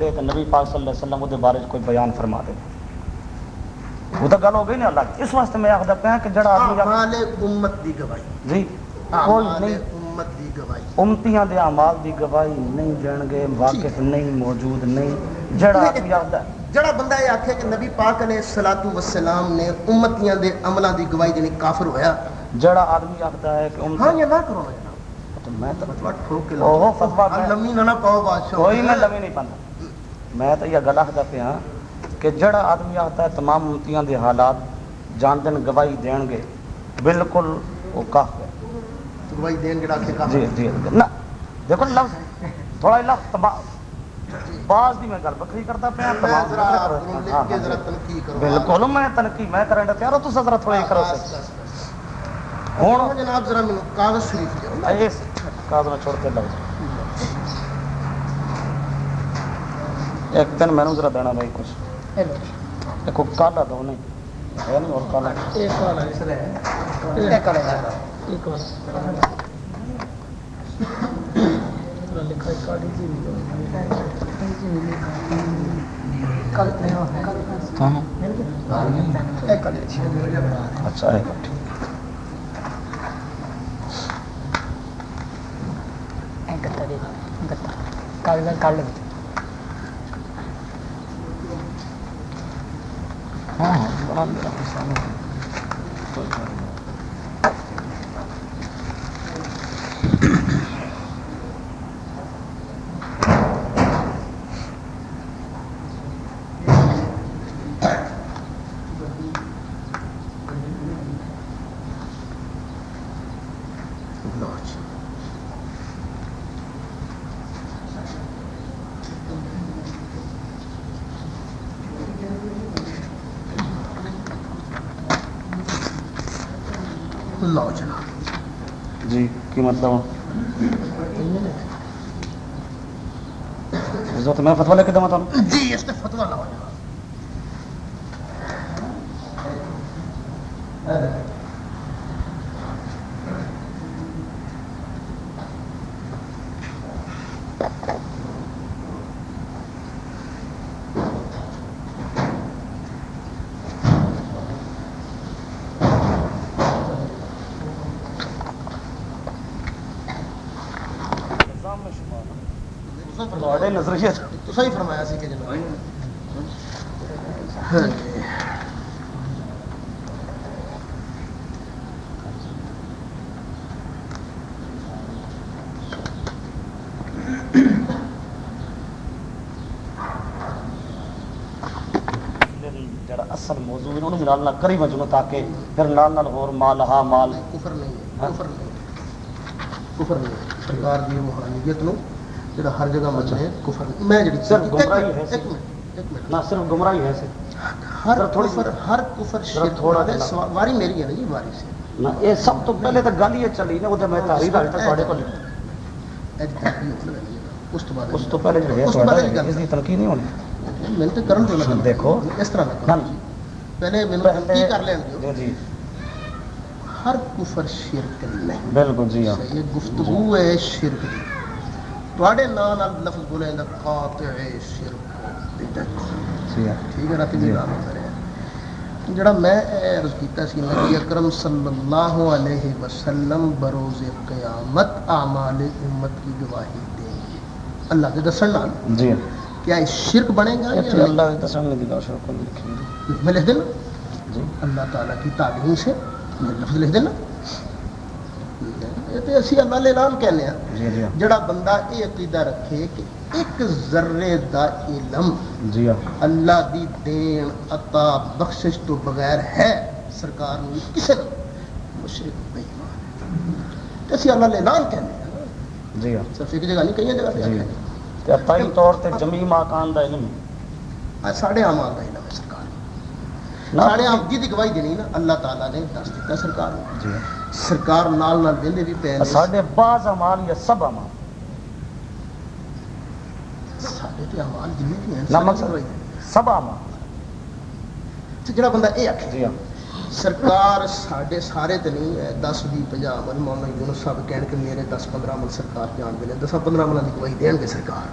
دے تے نبی پاک صلی اللہ علیہ وسلم دے بارے کوئی بیان فرما دے۔ وہ تو گل ہو گئی نا اللہ اس واسطے میں آخدا پیا کہ جڑا آدمی امت دی گواہی۔ جی کوئی نہیں۔ امت دی گواہی۔ امتیاں دے اعمال دی گواہی نہیں دین گے واقف نہیں موجود نہیں۔ جڑا آدمی آخدا جڑا بندہ یہ آکھے کہ نبی پاک علیہ الصلوۃ والسلام نے امتیاں دے عملاں دی گواہی دینی کافر ہویا۔ جڑا آدمی آخدا ہے کہ ہاں امت یہ نہ کرو۔ جناب تو میں تو فتوا ٹھوک کے اوہو فتوا میں- لمی نہ نہ پاؤ بادشاہ۔ کوئی میں لمی نہیں پانا میں تو یہ گل آخدا پیا کہ جڑا آدمی آخدا ہے تمام امتیاں دے حالات جان دن گواہی دین گے بالکل وہ کافر ہے۔ گواہی دین کہ کافر جی جی نہ دیکھو لفظ تھوڑا لفظ بعض دی میں گل بکری کرتا پیا ہاں، ہاں، جی۔ بالکل میں تنقید میں کرن دا تیار ہو ذرا تھوڑا کرو۔ ہن جناب ذرا مینوں کاغذ شریف دیو اس کاغذ میں چھوڑ کے لفظ ایک دن میں ذرا دینا بھائی کچھ۔ ایک کالا دو نہیں۔ ہے نہیں اور کالا ایک اس ایک ایک ہاں۔ ایک اچھا ٹھیک ہاں ہاں بڑا میرا حساب ہے کوئی بات نہیں۔ جی لو جناب جی کی مطلب میں فتوا لے کے دوں جی اس نے فتوا لاؤ نظریے تو صحیح فرمایا سی کہ جناب۔ ہاں جی۔ اصل موضوع نال کری وجنو تاکہ پھر نال نال اور مال ہا مال۔ کفر نہیں ہے ہاں۔ کفر نہیں ہے۔ کفر نہیں ہے۔ سرکار دی روحانیت نو جڑا ہر جگہ مچ ہے کفر۔ میں جڑی صرف گمراہی ہے ایک منٹ ایک منٹ۔ نہ صرف گمراہی ہے ہر کفر ہر کفر شرک تھوڑا واری میری ہے نا جی واری سے۔ نہ یہ سب تو پہلے تو گل یہ چلی نا وہ میں تحریر آج تک تھوڑے کو اس تو بعد اس تو پہلے جو ہے تھوڑا اس کی تنقید نہیں ہونی۔ میں تو کرن تو دیکھو۔ اس طرح نہ پہلے میں کی کر دیو جی جی۔ ہر کفر شرک نہیں۔ بالکل جی ہاں۔ یہ گفتگو ہے شرک دی دا قاطع شرک بدعت جی ہاں ٹھیک ہے راتی جی۔ بھی گل ہو رہا جڑا میں عرض کیتا سی نبی اکرم صلی اللہ علیہ وسلم بروز قیامت اعمال امت کی گواہی دیں گے اللہ کے دسن نال جی کیا یہ شرک بنے گا یا؟ اللہ کے نے دلا شروع کر لکھیں گے میں لکھ دینا جی اللہ تعالیٰ کی تعلیم سے لفظ لکھ دینا یہ تو اسی اللہ اعلان کہنے ہیں۔ جی جی۔ ہاں جڑا بندہ یہ عقیدہ رکھے کہ ایک ذرے دا علم جی ہاں۔ اللہ دی دین عطا بخشش تو بغیر ہے سرکار نو کسے نو مشرک بے ایمان تے اسی اللہ اعلان کہنے ہیں۔ جی ہاں۔ صرف ایک جگہ نہیں کئی جگہ پہ جی۔ آکھیا تے عطائی طور تے جمی ماکان دا علم آج ساڑھے اعمال دا علم ہے سرکار نہ ساڑھے عام جی۔ دی گواہی دینی نا اللہ تعالیٰ نے دس دیتا سرکار نو۔ جی سرکار نال نال ویلے بھی پے ساڈے باز اعمال یا سب اعمال۔ ساڈے تے اعمال جنے بھی ہیں سب اعمال۔ تے جڑا بندہ اے اکھ جی ہاں۔ سرکار ساڈے سارے تے نہیں ہے 10 20 50 من مولا یونس صاحب کہن کے میرے 10 15 من سرکار جان دے 10 15 من دی گواہی دین گے سرکار۔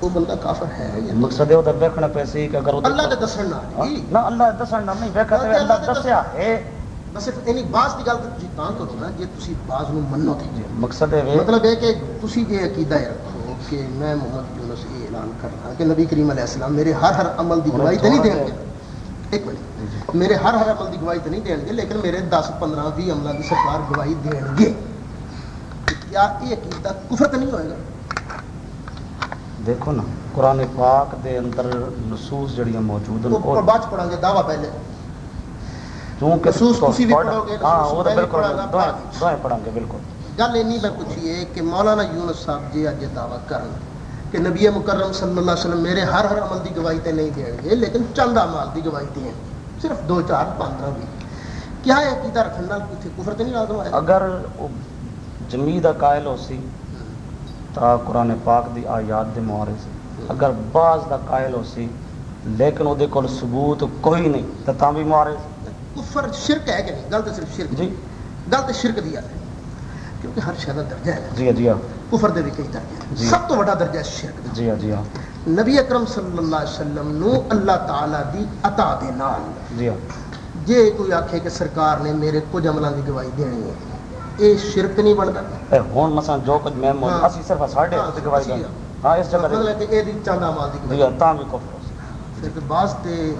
وہ بندہ کافر ہے یا مقصد ہے او ویکھنا پیسے کہ اگر ہاں؟ جی۔ اللہ دے دسن نہ نہ اللہ دسن نہ نہیں ویکھا تے اللہ دسیا۔ ہے صرف انی باز دی گل جی تے جی تسی تاں کرو نا جے تسی باز نو منو تے جی، مقصد ہے مطلب ہے کہ تسی جے عقیدہ ہے کہ میں محمد یونس اے اعلان کر رہا کہ نبی کریم علیہ السلام میرے ہر ہر عمل دی گواہی تے نہیں دیں گے۔ ایک منٹ۔ میرے ہر ہر عمل دی گواہی تے نہیں دیں گے لیکن میرے 10 15 20 عملاں دی سرکار گواہی دیں گے۔ کیا یہ عقیدہ کفر تے نہیں ہوے گا؟ دیکھو نا قرآن پاک دے اندر نصوص جڑیاں موجود ہیں تو پڑھ باچ پڑھا گے دعویٰ پہلے۔ ہاں، اگر جمی قائل ہو سی قرآن اگر بعض دا قائل ہو سی لیکن ثبوت کوئی نہیں تو بھی معارض۔ کفر شرک ہے کہ نہیں؟ غلط صرف شرک۔ جی۔ غلط شرک دیا ہے۔ کیونکہ ہر شہر درجہ ہے۔ جی جی ہاں۔ کفر دے بھی کئی درجہ ہے جی۔ سب تو بڑا درجہ ہے شرک دا۔ جی ہاں، جی ہاں۔ نبی اکرم صلی اللہ علیہ وسلم نو اللہ تعالی دی عطا دے نال۔ جی جے کوئی آکھے کہ سرکار نے میرے کچھ عملاں دی گواہی دینی ہے اے شرک نہیں بنتا ہوں مثلا جو کچھ میں مول اسی صرف ساڈے تے گواہی دینی۔ ہاں اس جگہ تے۔ مطلب اے دی چاندا مال دی گواہی۔ جی، تاں بھی کفر۔ پھر بعض تے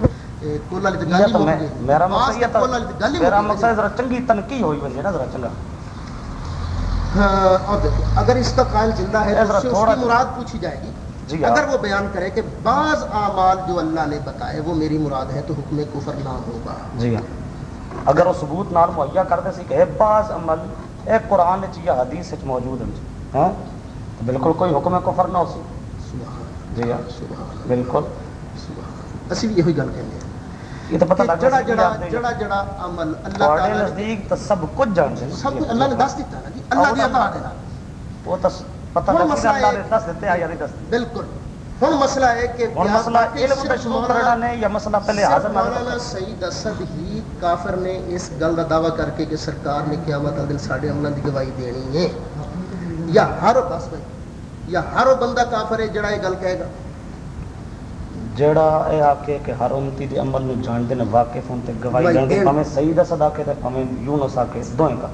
اگر اس کا قائل زندہ ہے تو کی مراد پوچھی جائے گی اگر وہ بیان کرے کہ بعض اعمال جو اللہ نے بتائے وہ میری مراد ہے تو حکم کفر نہ ہوگا جی ہاں اگر وہ ثبوت نال مہیا کرتے سی کہ بعض عمل اے قرآن یا حدیث موجود ہیں ہاں بالکل کوئی حکم کفر نہ ہو سی جی ہاں بالکل اسی بھی یہی گل کہیں یہ تو پتہ لگا جڑا جڑا جڑا جڑا عمل اللہ تعالی نزدیک تو سب کچھ جان دے سب اللہ نے دس دیتا ہے جی۔ اللہ دی عطا ہے وہ تو پتہ لگا اللہ نے دس دیتے ہیں یا نہیں دس بالکل۔ ہن مسئلہ ہے کہ ہن مسئلہ علم دا شمول کرنا نے یا مسئلہ پہلے حاضر نہ مولانا سید اسد ہی کافر نے اس گل دا دعویٰ کر کے کہ سرکار نے قیامت دل ساڈے عملاں دی گواہی دینی ہے۔ یا ہر بس بھائی یا ہر بندہ کافر ہے جڑا یہ گل کہے گا۔ جڑا اے آکھے کہ ہر امتی دے عمل نو جان دے نے واقف ہون تے گواہی دین دے پویں سید اسا دے تے پویں یونس آکھے دوئیں کا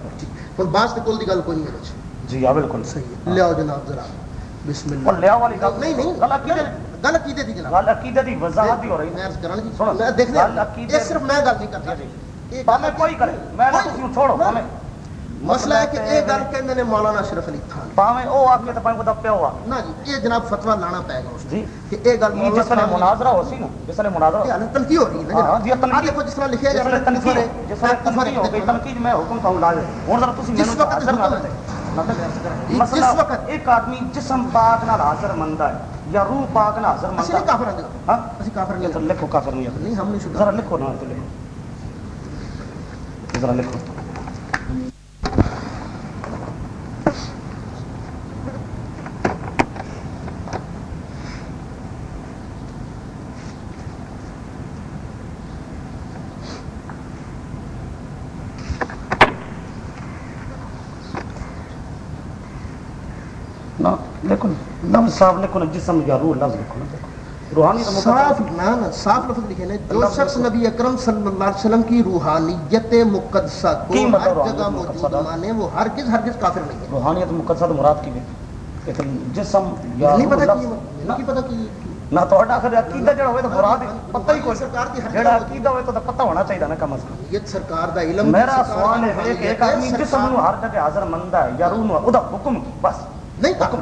پر باس تے کول دی گل کوئی نہیں بچ جی ہاں بالکل صحیح لے آو جناب ذرا بسم اللہ لے آو والی گل نہیں نہیں گل عقیدہ گل عقیدہ دی جناب گل عقیدہ دی وضاحت ہو رہی ہے عرض کرن جی سن میں دیکھ لے گل عقیدہ صرف میں گل نہیں کر رہا جی میں کوئی کرے میں نہ تسیں چھوڑو میں مسئلہ ہے کہ کہندے نے مولانا اشرف علی خان۔ پاویں او تے پاویں نا جی جناب فتوی لانا پے گا جی۔ کہ گل مولانا جس نے مناظرہ ہو سی نا جس نے مناظرہ یعنی تنقید ہو رہی ہے ہاں، جی تنقید۔ دیکھو جس طرح لکھیا جا رہا ہے۔ تنقید جس طرح تنقید ہو گئی تنقید میں حکم ہن ذرا تسی مینوں حاضر نہ وقت ایک آدمی جسم پاک حاضر مندا ہے یا روح پاک حاضر مندا ہے۔ کافر ہیں ہاں؟ کافر نہیں لکھو کافر نہیں ہم نہیں ذرا لکھو نا لکھو۔ ذرا لکھو۔ صاف لکھو نا جسم یا روح لفظ لکھو روحانی صاف لفظ لکھے نا جو شخص نبی اکرم صلی اللہ علیہ وسلم کی روحانیت مقدسہ کو مطلب ہر جگہ موجود مانے وہ ہرگز ہرگز کافر نہیں ہے۔ روحانیت مقدسہ تو مراد کی ہے جسم یا نہیں پتہ کی نہیں پتہ کی نہ تو اخر عقیدہ جڑا ہوئے تو مراد پتہ ہی کوئی سرکار دی جڑا عقیدہ ہوئے تو پتہ ہونا چاہیے نا کم از کم۔ یہ سرکار دا علم میرا سوال ہے ایک آدمی جسم نو ہر جگہ حاضر مندا ہے یا روح نو ادا حکم کی؟ بس۔ نہیں حکم۔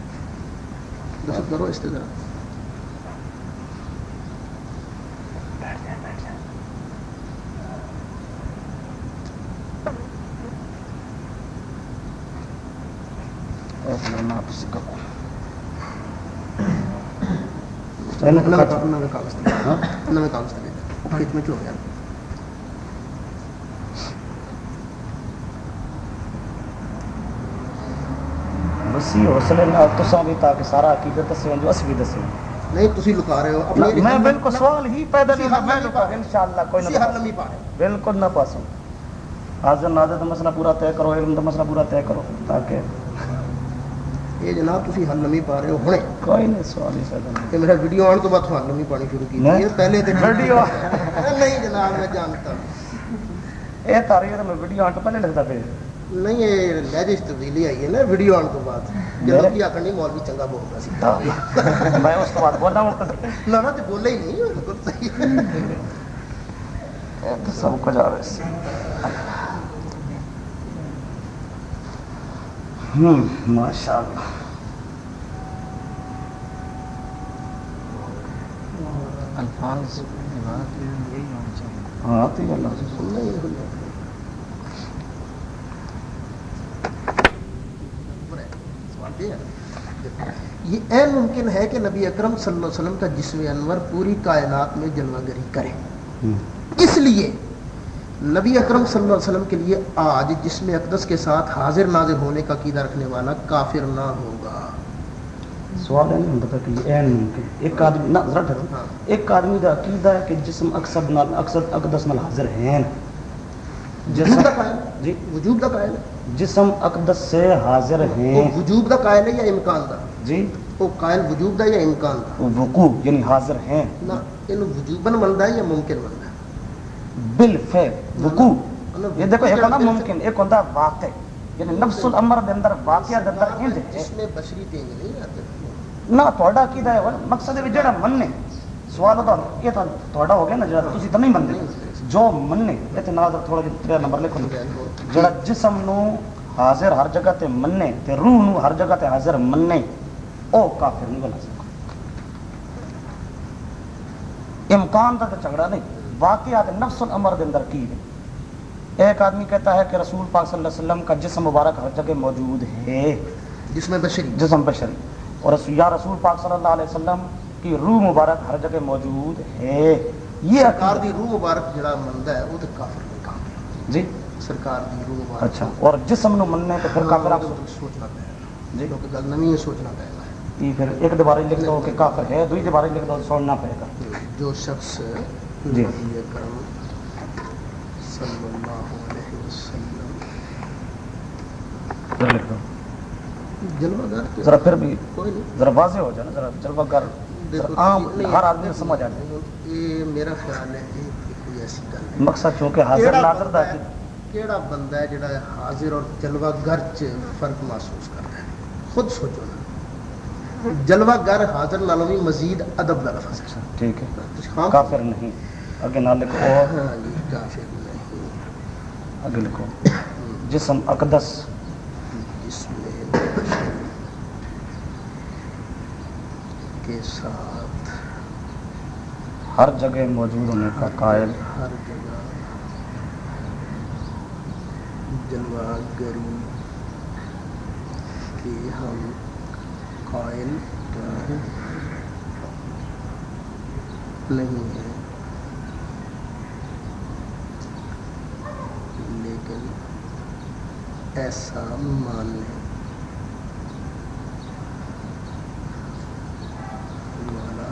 ٹھیک دس کرو اس طرح نویں کا- نویں کاغذ تے ہاں؟ نویں کاغذ تے کھیت میں چو وسیع حوصلے تاکہ سارا عقیدت دسے جو اس بھی دسے نہیں تسی لکا رہے ہو اپنی میں بالکل سوال ہی پیدا نہیں تسی میں حل لکھا انشاءاللہ کوئی تسی نہ حل نہیں پا رہے بالکل نہ پاسوں حاضر ناظر کا مسئلہ پورا طے کرو علم کا مسئلہ پورا طے کرو تاکہ یہ جناب تسی حل نہیں پا رہے ہو۔ ہنے کوئی نہیں سوال ہی نہیں۔ کہ میرا ویڈیو آن تو بعد حل نہیں پانی شروع کی۔ ہے۔ پہلے تو ویڈیو۔ نہیں جناب میں جانتا ہوں۔ یہ تاریخ میں ویڈیو آن تو پہلے لکھتا پہ نہیں یہ لہجے تبدیلی آئی ہے نا ویڈیو آن تو بعد۔ جناب کی آخر نہیں مولوی چنگا بولتا سی۔ میں اس بعد بولنا ہوں نہ نہ تو بولے ہی نہیں بالکل صحیح تو سب کچھ آ رہے سے ہوں ماشاء اللہ الفاظ عبارت یہی ہونا چاہیے۔ ہاں تو اللہ سے سننا ہی نہیں بھولنا۔ سوال یہ ہے۔ یہ این ممکن ہے کہ نبی اکرم صلی اللہ علیہ وسلم کا جسم انور پوری کائنات میں جلوہ گری کرے۔ اس لیے نبی اکرم صلی اللہ علیہ وسلم کے لیے آج جسم اقدس کے ساتھ حاضر ناظر ہونے کا عقیدہ رکھنے والا کافر نہ ہوگا۔ سوال ہے نہیں ہوتا کہ یہ این ممکن ایک آدمی نہ ذرا ٹھہرو۔ ہاں۔ ایک آدمی کا عقیدہ ہے کہ جسم اکثر اکثر اقدس نال حاضر ہیں۔ قائل جی؟ وجوب کا قائل ہے۔ جسم اقدس سے حاضر ہیں۔ وجوب کا قائل ہے یا امکان کا؟ جی؟ وہ قائل وجوب دا یا امکان دا؟ وقوع یعنی حاضر ہیں۔ نہ ان وجوبن بندا ہے یا ممکن بندا ہے؟ بل بالفعل وقوع۔ یہ دیکھو ایک ہوتا ممکن ایک ہوتا واقع۔ یعنی نفس الامر دے اندر واقعہ دے اندر ہند ہے۔ اس میں بشری تے نہیں آتے نہ کی دا ہے۔ مقصد ہے جڑا من نے سوال ہوتا یہ تو ہو گیا نا جڑا تسی تم نہیں مندے ਜੋ ਮੰਨੇ ਇਹ ਤੇ ਨਾਲ ਥੋੜਾ ਜਿਹਾ ਤੇਰਾ ਨੰਬਰ ਲਿਖੋ ਜਿਹੜਾ ਜਿਸਮ ਨੂੰ ਹਾਜ਼ਰ ਹਰ ਜਗ੍ਹਾ ਤੇ ਮੰਨੇ ਤੇ ਰੂਹ ਨੂੰ ਹਰ ਜਗ੍ਹਾ ਤੇ ਹਾਜ਼ਰ ਮੰਨੇ ਉਹ ਕਾਫਰ ਨਹੀਂ ਬਣਾ ਸਕਦਾ امکان کا تو جھگڑا نہیں واقعات نفس الامر کے اندر کی ہے ایک آدمی کہتا ہے کہ رسول پاک صلی اللہ علیہ وسلم کا جسم مبارک ہر جگہ موجود ہے جس میں بشری جسم بشری اور رسول یا رسول پاک صلی اللہ علیہ وسلم کی روح مبارک ہر جگہ موجود ہے۔ یہ سرکار دی روح مبارک جڑا مندا ہے وہ تو کافر نہیں کافر جی۔ سرکار دی روح مبارک اچھا اور جسم نو مننے تو پھر کافر تو سوچنا گا۔ جی۔ کیونکہ گل نویں ہے سوچنا پڑے گا۔ یہ پھر ایک دوبارہ لکھ دو کہ کافر ہے دوسری دوبارہ لکھ دو سوڑنا پڑے گا۔ جو شخص جی۔ نبی اکرم صلی اللہ علیہ وسلم۔ لکھ دو۔ جلوہ گر ذرا پھر بھی کوئی نہیں۔ ذرا واضح ہو جائے نا ذرا جلوہ گر عام نہیں، ہر آدمی سمجھ آ جائے۔ یہ میرا خیال ہے یہ کوئی ایسی گل ہے مقصد چونکہ حاضر ناظر دا کیڑا بندہ ہے جڑا حاضر اور جلوہ گر چ فرق محسوس کرتا ہے۔ خود سوچو نا۔ جلوہ گر حاضر نالوں بھی مزید ادب کا لفظ ہے۔ ٹھیک ہے۔ کافر نہیں۔ آگے نہ لکھو۔ ہاں جی کافر نہیں۔ آگے لکھو۔ جسم اقدس جس میں کے ساتھ۔ ہر جگہ موجود ہونے کا قائل۔ ہر جگہ۔ جلوہ گری کے ہم قائل نہیں ہے۔ لیکن ایسا ماننے والا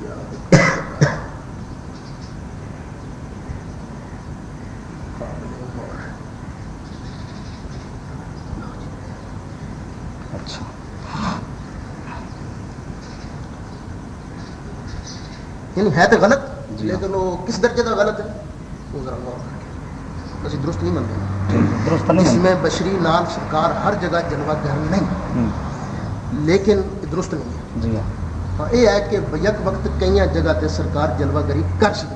کیا قابل غور ہے۔ اچھا یعنی ہے تو غلط جی۔ لیکن وہ کس درجے کا غلط ہے؟ وہ ذرا غور کر کے درست نہیں منتے۔ جس نہیں میں بشری نال سرکار ہر جگہ جلوہ گر نہیں۔ لیکن درست نہیں ہے۔ جی ہاں۔ ہاں یہ ہے کہ یک وقت کئی جگہ تے سرکار جلوہ گری کر نہ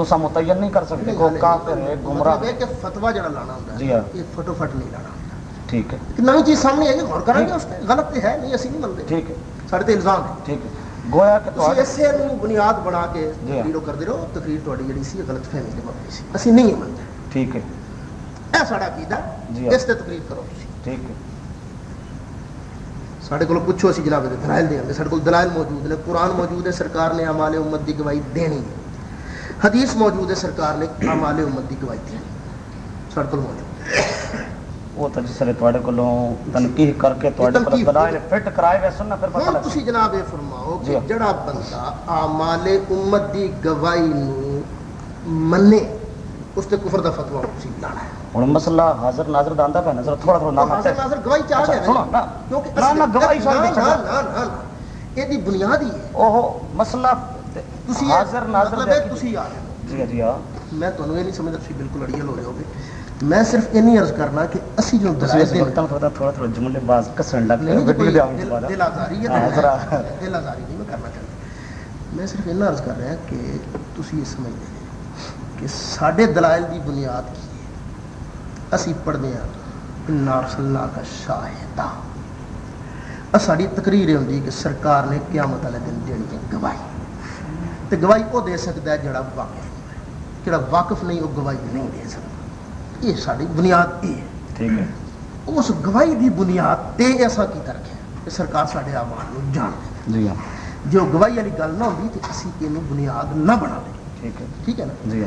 ਤੁਸੀਂ ਮੁਤੈਨ ਨਹੀਂ ਕਰ ਸਕਦੇ ਕੋ ਕਾਫਰ ਹੈ ਗੁੰਮਰਾਹ ਮਤਲਬ ਹੈ ਕਿ ਫਤਵਾ ਜਿਹੜਾ ਲਾਣਾ ਹੁੰਦਾ ਜੀ ਹਾਂ ਇਹ ਫਟੋਫਟ ਨਹੀਂ ਲਾਣਾ ٹھیک ہے۔ نئی چیز سامنے آئی ہے غور کریں گے اس پہ غلط ہے نہیں اسی نہیں منتے ٹھیک ہے۔ سارے تے الزام ہے ٹھیک ہے۔ گویا کہ تو اسے بنیاد بنا کے جی ہاں۔ تقریروں کرتے رہو تقریر تہاڈی جڑی سی غلط فہمی دے مبنی سی۔ اسی نہیں منتے ٹھیک ہے۔ اے ساڈا عقیدہ جی ہاں۔ اس تے تقریر کرو ٹھیک ہے۔ سارے کو پوچھو اسی جناب دلائل دیں گے۔ سارے دلائل موجود نے قرآن موجود ہے سرکار نے ہمارے امت دی گواہی دینی ہے۔ حدیث موجود ہے سرکار نے اعمال امت کی گواہی دی۔ سارے موجود۔ وہ تو جس نے تواڈے کولوں تنقیح کر کے تواڈے پر دلائل فٹ کرائے ویسن سننا پھر پتہ ہاں، لگا تسی جناب یہ فرماؤ کہ جی ہاں۔ جڑا بندہ اعمال امت دی گواہی نو مننے اس تے کفر دا فتوی اسی لانا ہے۔ اور مسئلہ حاضر ناظر دا پہ نظر تھوڑا تھوڑا نام ہاں، ہے۔ حاضر گواہی چاہ اچھا، گیا سنو نا۔ کیونکہ نہ گواہی شاید نہ نہ ایدی بنیادی ہے۔ اوہو مسئلہ ਤੁਸੀਂ ਇਹ- حاضر ناظر ਮਤਲਬ دے ہے کی- ਤੁਸੀਂ ਆ ਜਾਓ جی جی ہاں ਮੈਂ ਤੁਹਾਨੂੰ ਇਹ ਨਹੀਂ ਸਮਝਦਾ ਤੁਸੀਂ ਬਿਲਕੁਲ ਅੜੀਅਲ ਹੋ ਜਾਓਗੇ ਮੈਂ ਸਿਰਫ ਇੰਨੀ ਅਰਜ਼ کرنا کہ ਅਸੀਂ جو تسی دلائل اس دے وقت تھوڑا تھوڑا تھوڑا جملے باز کسن لگ نہیں ویڈیو کوئی دے آؤں دل دوبارہ دل آزاری ہے ہاں، ذرا دل آزاری نہیں میں کرنا چاہتا میں صرف اتنا عرض کر رہا کہ تسی یہ سمجھتے ہیں کہ ساڈے دلائل دی بنیاد کی ہے اسی پڑھتے ہیں انا رسلنا کا شاہدہ ساری تقریر یہ ہوندی کہ سرکار نے قیامت والے دن دینی ہے تے گواہی وہ دے سکتا ہے جڑا واقف ہے۔ جڑا واقف نہیں وہ گواہی نہیں دے سکتا یہ ساری بنیاد یہ ہے ٹھیک ہے۔ اس گواہی دی بنیاد تے ایسا کی رکھا کہ سرکار ساڈے اعمال نو جان لے جی ہاں۔ جو گواہی والی گل نہ ہوندی تے اسی اینو بنیاد نہ بنا دیں ٹھیک ہے۔ ہے نا؟ جی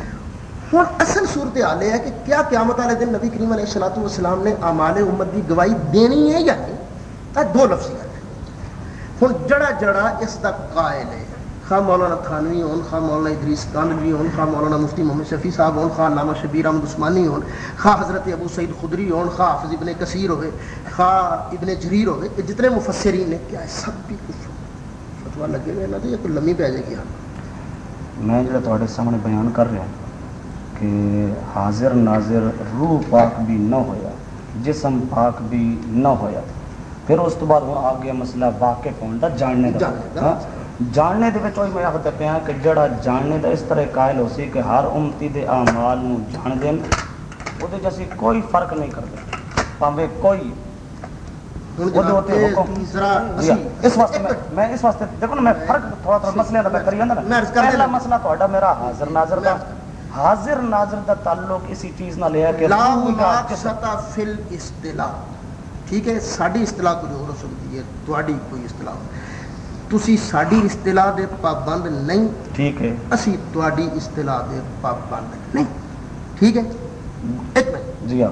ہوں اصل صورت حال یہ ہے کہ کیا قیامت والے دن نبی کریم علیہ الصلوۃ والسلام نے اعمال امت دی گواہی دینی ہے یا نہیں؟ یہ دو لفظ ہوں جڑا جڑا اس دا قائل ہے۔ خواہ مولانا تھانوی ہون خواہ مولانا ادریس کانوی ہون خواہ مولانا مفتی محمد شفیع صاحب ہون خواہ علامہ شبیر احمد عثمانی ہون خواہ حضرت ابو سعید خدری ہون خواہ حافظ ابن کثیر ہوئے خواہ ابن جریر ہوئے یہ جتنے مفسرین نے کیا ہے سب بھی کچھ فتوا لگے ہوئے نہ تو یہ کوئی لمبی پہ جائے گی۔ میں جڑا تواڈے سامنے بیان کر رہا کہ حاضر ناظر روح پاک بھی نہ ہویا جسم پاک بھی نہ ہویا۔ پھر اس تو بعد ہوں آ گیا مسئلہ واقف ہون دا۔ جاننے دا۔ جی اسی- اس واسطے میں ایک- میں اس واسطے دیکھو نا میں فرق تھوڑا تھوڑا مسئلے دا میں کری جاندا میں نا عرض کر پہلا دینا۔ مسئلہ تہاڈا میرا حاضر ناظر دا۔ میں- حاضر ناظر دا تعلق اسی چیز نال ہے کہ لا روح دا جسم مناقشتا فی الاصطلاح۔ ٹھیک ہے؟ ساڈی اصطلاح کچھ ہو سکتی ہے تواڈی کوئی اصطلاح۔ تسی ساڈی اصطلاح دے پابند نہیں ٹھیک ہے اسی تواڈی اصطلاح دے پابند نہیں ٹھیک ہے ایک منٹ جی ہاں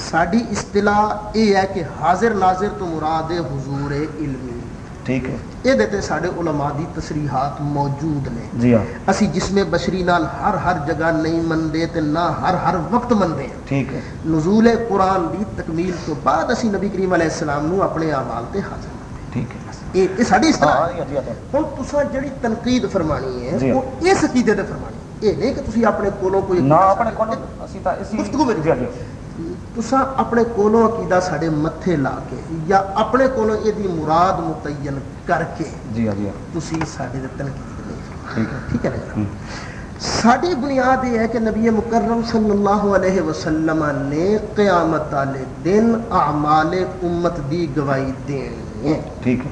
ساڈی اصطلاح یہ ہے کہ حاضر ناظر تو مراد حضور علمی ٹھیک ہے یہ دیتے ساڈے علماء دی تصریحات موجود نے جی ہاں اسی جسم بشری نال ہر ہر جگہ نہیں مندے تے نہ ہر ہر وقت مندے ٹھیک ہے نزول قرآن دی تکمیل تو بعد اسی نبی کریم علیہ السلام نو اپنے اعمال تے حاضر ٹھیک ہے یہ ساڈی ہاں ہن تساں جڑی تنقید فرمانی ہے جی۔ وہ اس عقیدے تے فرمانی یہ نہیں کہ تسی اپنے کولوں کوئی نہ اپنے کولوں اسی تا اسی گفتگو میری جی جی۔ تساں اپنے کولوں عقیدہ ساڈے متھے لا کے یا اپنے کولوں یہ دی مراد متعین کر کے جی ہاں جی۔ تسی ساڈے تے تنقید نہیں فرمانی۔ ٹھیک ہے۔ نا ساری بنیاد یہ ہے کہ نبی مکرم صلی اللہ علیہ وسلم نے قیامت والے دن اعمال امت دی گواہی دینی ہے۔ ٹھیک ہے۔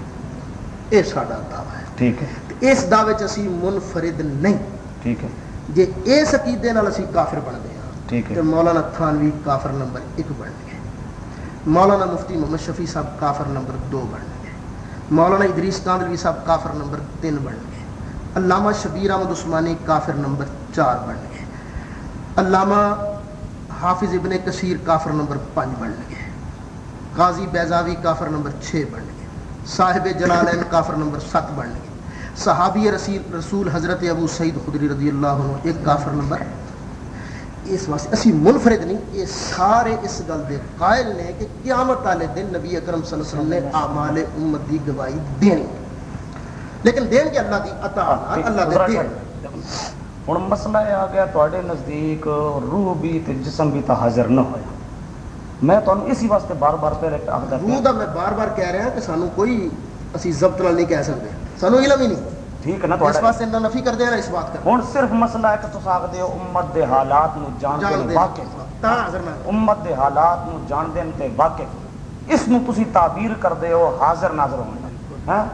یہ ساڈا دعوی ہے۔ ٹھیک ہے۔ اس دعوے چ اسی منفرد نہیں۔ ٹھیک ہے۔ جی اس عقیدے کافر بندے ہاں ٹھیک ہے۔ مولانا تھانوی کافر نمبر ایک بن گئے مولانا مفتی محمد شفیع صاحب کافر نمبر دو بن گئے مولانا ادریس کاندلوی صاحب کافر نمبر تین بن گئے علامہ شبیر احمد عثمانی کافر نمبر چار بن گئے علامہ حافظ ابن کثیر کافر نمبر پانچ بن گئے قاضی بیزاوی کافر نمبر چھ بن گئے صاحب جلالین کافر نمبر سات بن گئے صحابی رسیل رسول حضرت ابو سعید خدری رضی اللہ عنہ ایک کافر نمبر۔ اس واسطے اسی منفرد نہیں یہ سارے اس گل دے قائل نے کہ قیامت والے دن نبی اکرم صلی اللہ علیہ وسلم نے اعمال امت دی گواہی دینی۔ لیکن دین کے اللہ دی عطا ہاں، اللہ دے دین۔ ہن مسئلہ یہ آ گیا تواڈے نزدیک روح بھی تے جسم بھی تا حاضر نہ ہویا۔ میں تمہیں اسی واسطے بار بار پہلے آخر روح دا میں بار بار کہہ رہا کہ سانو کوئی اسی ضبط نال نہیں کہہ سکتے سانو علم ہی نہیں۔ ٹھیک ہے نا اس واسطے نہ نفی کر دے نہ اس بات کر۔ ہوں صرف مسئلہ ہے کہ تس آختے ہو امت دے حالات نو جان دے دے واقف تا حاضر نہ امت دے حالات نو جان دین تے واقف اس نو تسی تعبیر کر دے ہو حاضر ناظر ہونا ہاں؟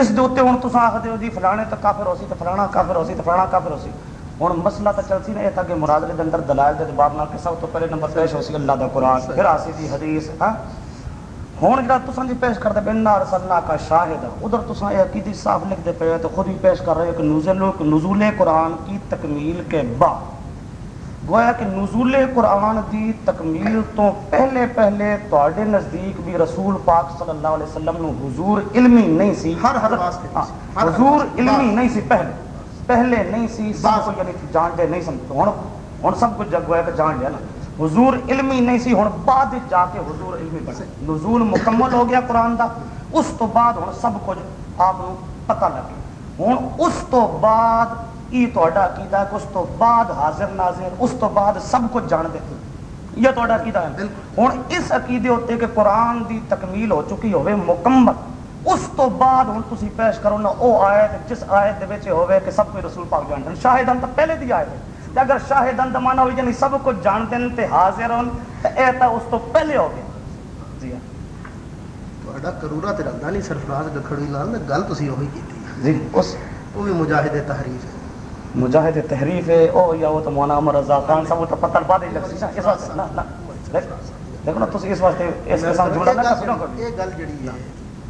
اس دے اوتے ہن تساں آکھدے ہو جی فلانے تے کافر ہوسی تے فلانا کافر ہوسی تے فلانا ہن مسئلہ تے چلسی نا اے تھا کہ مراد دے اندر دلائل دے باب نال کہ سب تو پہلے نمبر پیش ہوسی اللہ دا قرآن پھر آسی دی حدیث ہاں؟ ہوں جا تساں جی پیش کرتے پے انا ارسلنا کا شاہد ادھر تساں یہ عقیدی صاف لکھتے پے تو خود بھی پیش کر رہے ہو کہ نزول نزول قرآن کی تکمیل کے بعد۔ گویا کہ نزول قرآن دی تکمیل تو پہلے پہلے تواڈے نزدیک بھی رسول پاک صلی اللہ علیہ وسلم نو حضور علمی نہیں سی۔ ہر ہر واسطے۔ ہاں، ہر ہر حضور واسطے۔ علمی نہیں سی پہلے۔ پہلے نہیں سی سب کو یعنی جان دے نہیں سمجھ ہن ہن سب کچھ جگ گویا کہ جان لیا نا۔ حضور علمی نہیں سی ہن بعد جا کے حضور علمی بنے۔ نزول مکمل ہو گیا قرآن دا۔ اس تو بعد ہن سب کچھ آپ نو پتہ لگے۔ ہن اس تو بعد ای تہاڈا عقیدہ ہے کہ اس تو بعد حاضر ناظر اس تو بعد سب کچھ جان دے یہ تہاڈا عقیدہ ہے۔ ہن اس عقیدے ہوتے کہ قرآن دی تکمیل ہو چکی ہوے مکمل۔ اس تو بعد ہوں تسی پیش کرو نا او آیت جس آیت دے وچ ہوے کہ سب کوئی رسول پاک جانتے ہیں۔ شاہدن تو پہلے دی آئے ہے۔ تے اگر شاہدن دا معنی ہوئی یعنی سب کو جانتے ہیں تے حاضر ہوں تے اے تا اس تو پہلے ہو گئے۔ جی ہاں۔ تہاڈا کرورا تے رندا نہیں سرفراز گکھڑی لال نے گل تسی وہی کیتی۔ جی اس او بھی مجاہد تحریف ہے۔ مجاہد تحریف ہے او یا وہ تو مولانا عمر رضا خان سب وہ تو پتر بعد لگ سی اس واسطے نا نا دیکھو نا تسی اس واسطے اس قسم جملہ نہ کرو۔ یہ گل جڑی ہے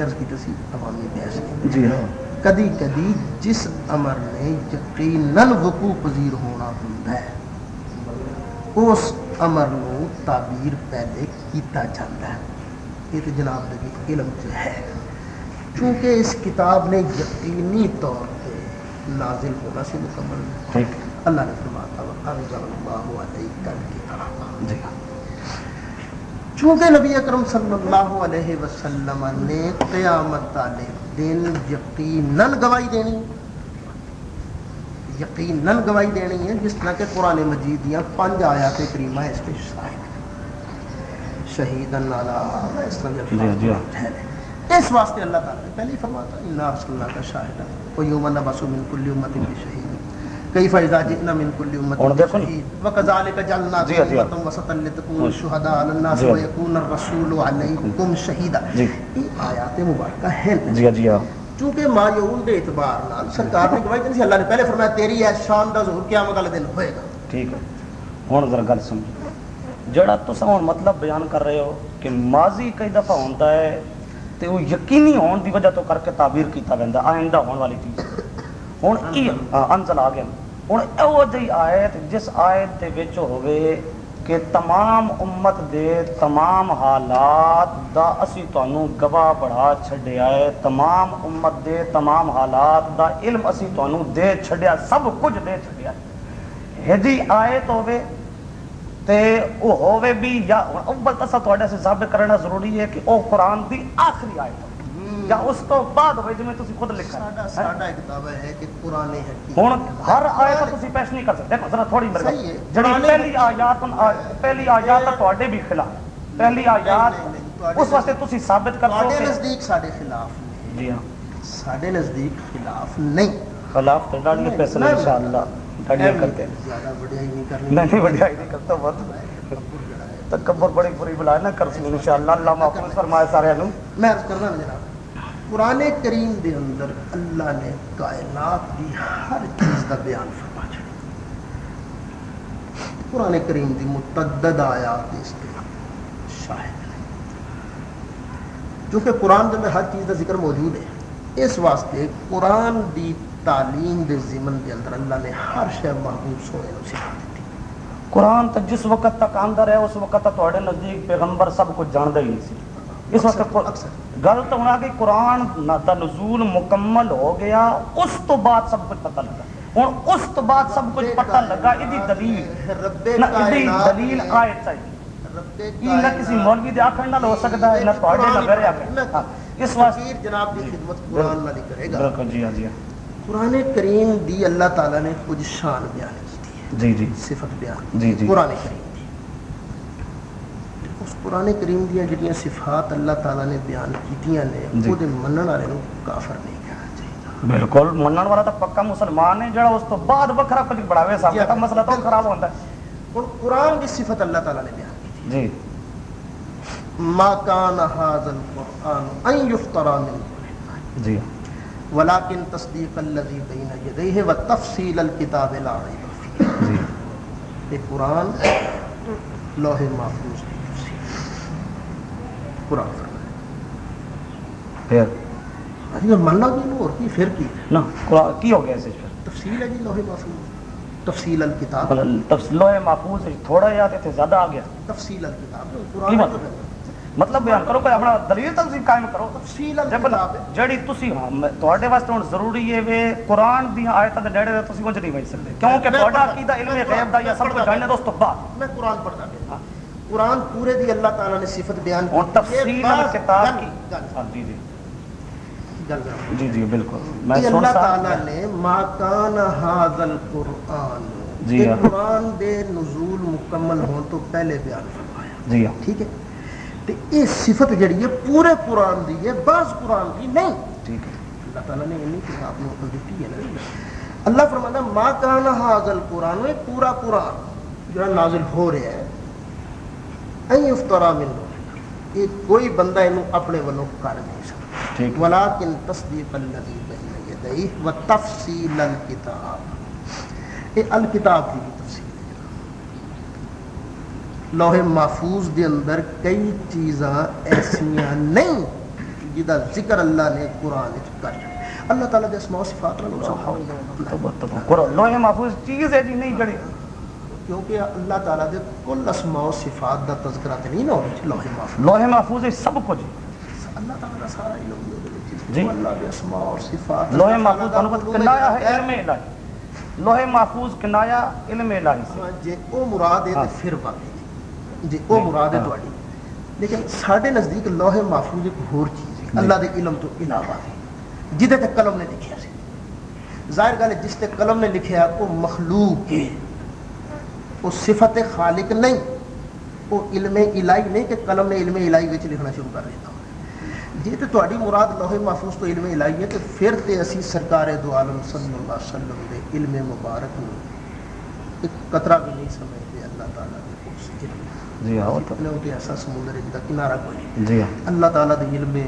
عرض کی تسی عوامی بحث جی ہاں۔ کدی کدی جس امر نے یقیناً وقوع پذیر ہونا ہوندا ہے اس امر نو تعبیر پہلے کیتا جاتا ہے۔ یہ تو جناب بھی علم جو ہے چونکہ اس کتاب نے یقینی طور پہ نازل ہونا سے مکمل۔ ٹھیک۔ اللہ نے اللَّهُ عَلَيْكَ الْكِتَابَ جی ہاں۔ چونکہ نبی اکرم صلی اللہ علیہ وسلم نے قیامت والے دن یقیناً گواہی دینی یقیناً گواہی دینی ہے، جس طرح کہ قرآن مجید دیا پانچ آیات کریمہ اس پہ شاہد شہید جی، جی، جی۔ اس واسطے اللہ تعالیٰ نے پہلے ہی فرماتا انا رسول اللہ کا شاہد ہے وہ یوم نبسو من کل امت بشہید کئی فائدہ جئنا من نا۔ بشہید وکذالک جعلنا جی،۔ امتا وسطا لتکونوا شہداء علی الناس جی۔ ویکون الرسول شہیدا۔ جی۔ یہ آیات مبارکہ ہیں۔ جی ہاں جی ہاں۔ چونکہ مایعون دے اعتبار نال سرکار نے گواہی دی اللہ نے پہلے فرمایا تیری ہے شان دا ظہور قیامت والے دن ہوئے گا۔ ٹھیک ہے۔ ہوں ذرا گل سمجھو جڑا تسا ہوں مطلب بیان کر رہے ہو کہ ماضی کئی دفعہ ہوتا ہے تو وہ یقینی ہون دی وجہ تو کر کے تعبیر کیتا ویندا آئندہ ہون والی چیز۔ ہوں ای ہاں انزل آ گیا۔ ہوں او جی آیت جس آیت دے وچ ہوے کہ تمام امت دے تمام حالات دا اسی تانوں گواہ بڑھا چھڈیا ہے تمام امت دے تمام حالات دا علم اسی تانوں دے چھڈیا سب کچھ دے چھڈیا ہدی آیت ہوے تے او ہوے بھی یا اول تسا تواڈے سے ثابت کرنا ضروری ہے کہ او قرآن دی آخری آیت ہوے یا اس تو بعد ہوے جویں تسی خود لکھا ساڈا ہے۔ ساڈا ایک دعویٰ ہے کہ قرآن حکیم ہن ہر آیت تسی پیش نہیں کر سکتے۔ دیکھو ذرا تھوڑی میرے صحیح ہے۔ جڑی قرآن پہلی آیات پہلی آیات تواڈے بھی خلاف۔ تو ڈاڑی فیصلہ کرتے۔ ہیں نہیں نہیں نہیں کرتا بہت۔ تکبر بڑی بری بلا نہ کر سکیں انشاءاللہ۔ اللہ محفوظ فرمائے سارے انو میں عرض کرنا نا جناب قرآن کریم دے اندر اللہ نے کائنات دی ہر چیز دا بیان فرما چھڑا۔ قرآن کریم دی متعدد آیات اس کے شاہد ہیں۔ کیونکہ قرآن دے اندر ہر چیز دا ذکر موجود ہے۔ اس واسطے قرآن دی تعلیم دے ضمن دے اندر اللہ نے ہر شے محبوب سونے نو سکھا دیتی۔ قرآن تو جس وقت تک اندر ہے اس وقت تک تھوڑے نزدیک پیغمبر سب کچھ جاندا ہی نہیں سی۔ اس وقت گل تو ہونا کہ قرآن دا نزول مکمل ہو گیا اس تو بعد سب کچھ پتہ لگا۔ ہوں اس تو بعد سب کچھ پتہ لگا یہ دلیل۔ دلیل آئے چاہیے نہ کسی مولوی دے آخر ہو سکتا ہے نہ تھوڑے نہ میرے آخر ہاں، اس واسطے جناب دی خدمت قرآن ہی کرے گا۔ بالکل جی ہاں جی ہاں۔ قرآن کریم دی اللہ تعالیٰ نے کچھ شان بیان کی ہے جی جی۔ صفت بیان۔ جی جی۔ قرآن کریم۔ قرآن کریم دیا جڑیاں صفات اللہ تعالیٰ نے بیان کیتیاں نے جی۔ وہ دے منن والے نو کافر نہیں کہنا چاہیے۔ بالکل منن والا تو پکا مسلمان ہے جڑا اس تو بعد وکھرا کچھ بڑھاوے جی۔ صاحب ہاں۔ کا مسئلہ تو خراب ہوتا ہے۔ اور قرآن کی صفت اللہ تعالیٰ نے بیان کی۔ جی۔ ما کان هذا القرآن ان یفترا من دون جی۔ ولكن تصدیق الذي بین یدیہ وتفصیل الکتاب لا ریب فیہ۔ جی۔ یہ قرآن لوح محفوظ تفصیل قرآن فرمایا پھر؟ اجی مننا بھی نہیں اور کی پھر کی؟ نا کی ہو گیا اس پر تفصیل ہے جی لوح محفوظ۔ تفصیل الکتاب۔ لوہے محفوظ تھوڑا یاد ہے زیادہ آ گیا۔ تفصیل الکتاب قرآن مطلب؟ مطلب بیان کرو کوئی اپنا دلیل تسی قائم کرو۔ تفصیل الکتاب۔ جڑی تسی ہاں تواڈے واسطے ہن ضروری ہے وے قرآن دی آیتاں دے نیڑے تے تسی ونج نہیں وچ سکدے۔ کیونکہ تواڈا عقیدہ علم غیب دا یا سب کچھ جاننے دا اس تو بعد۔ میں قرآن ہاں۔ قرآن پورے دی اللہ تعالیٰ نے صفت بیان اور تفصیل کتاب کی۔ ہاں جی جی۔ جی جی بالکل۔ میں اللہ تعالیٰ نے ما کان هذا القرآن جی ہاں۔ قرآن دے نزول مکمل ہون تو پہلے بیان فرمایا۔ جی ہاں۔ ٹھیک ہے؟ تے یہ صفت جڑی ہے پورے قرآن دی ہے بعض قرآن کی نہیں۔ ٹھیک ہے۔ اللہ تعالیٰ نے انہی کتاب میں عقل دیتی ہے نا۔ اللہ فرماتا ہے ما کان هذا القرآن یہ پورا قرآن جو نازل ہو رہا ہے۔ افطرا من دون یہ کوئی بندہ انہوں اپنے والوں کر نہیں سکتا. ولكن تصدیق الذي بين يديه وتفصيل الكتاب. یہ الکتاب کی بھی تفصیل ہے. لوح محفوظ دے اندر کئی چیزاں ایسیاں نہیں جدا ذکر اللہ نے قرآن وچ کر اللہ تعالیٰ دے اسماء و صفات قرآن لوہے محفوظ چیز ہے جی نہیں جڑی کیونکہ اللہ تعالیٰ دے کل اسماء و صفات دا تذکرہ تے نہیں نا ہونا لوح محفوظ لوہے محفوظ ہے سب کچھ اللہ تعالیٰ دا سارا علم جی۔ اللہ دے اسماء اور صفات اللہ محفوظ تانوں پتہ کنایا ہے علم الہی۔ لوہے محفوظ کنایا علم الہی سے۔ ہاں، جے او مراد ہے ہاں۔ تے پھر باقی جے او جی، مراد ہے ہاں۔ تواڈی۔ لیکن ساڈے نزدیک لوح محفوظ ایک ہور چیز ہے۔ جی۔ اللہ دے علم تو علاوہ ہے۔ جدے تے قلم نے لکھیا سی۔ ظاہر گل ہے جس تے قلم نے لکھیا وہ مخلوق ہے۔ وہ صفت خالق نہیں وہ علم الہی نہیں کہ قلم نے علم الہی وچ لکھنا شروع کر دیتا۔ جی تے تواڈی مراد لوح محفوظ تو علم الہی ہے تے پھر تے اسی سرکار دو عالم صلی اللہ علیہ وسلم دے علم مبارک نو ایک قطرہ بھی نہیں سمجھتے اللہ تعالیٰ کے اس علم جی ہاں وہ تو نے ہوتے ایسا سمندر جدا کنارہ کوئی نہیں۔ جی ہاں۔ اللہ تعالیٰ دے علم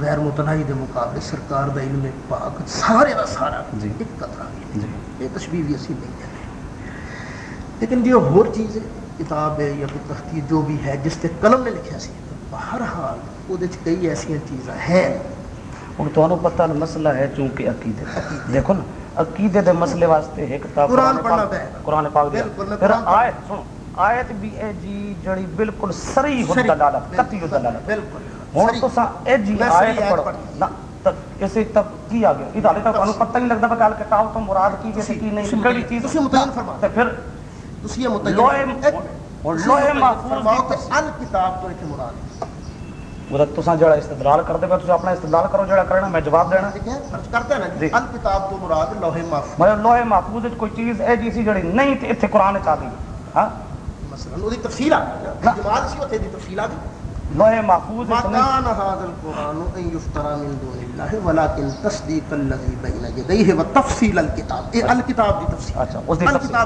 غیر متناہی دے مقابلے سرکار دا علم پاک سارے دا سارا جی۔ ایک قطرہ بھی جی۔ یہ تشبیہ بھی اسی نہیں ہے۔ لیکن جو ہور چیز ہے کتاب ہے یا کوئی تختی جو بھی ہے جس تے قلم نے لکھیا سی ہر حال وہ کئی ایسی چیزاں ہیں۔ ہوں تمہیں پتہ مسئلہ ہے چونکہ عقیدے۔ دیکھو نا عقیدے دے مسئلے واسطے ایک تا قرآن پڑھنا گا۔ قرآن پاک میں پھر۔ آیت سنو۔ آیت بھی اے جی جڑی بالکل سری ہو صحیح، دلالت قطعی دلالت۔ بالکل۔ تو سا اے جی آیت پڑھو۔ تک اسے تب کی آ گیا یہ حالے تک پتہ نہیں لگتا کہ کال کتاب تو مراد کی جیسے کی نہیں کیڑی چیز تسی متعین فرما۔ تے پھر اس لیے الکتاب تو ایک مراد مطلب تساں جڑا استدلال کردے پے تساں اپنا استدلال کرو جڑا کرنا میں جواب دینا ٹھیک ہے کرتے ہیں نا الکتاب تو مراد لوح محفوظ مطلب لوح محفوظ وچ کوئی چیز ہے جیسی جڑی نہیں تے ایتھے قران وچ آ ہاں مثلا اودی تفصیل آ جمال سی دی تفصیل آ گئی محفوظ ما كان هذا القران ان يفترى من دون الله ولكن تصديق الذي بين يديه وتفصيل الكتاب اے الکتاب دی تفصیل اچھا اس دی تفصیل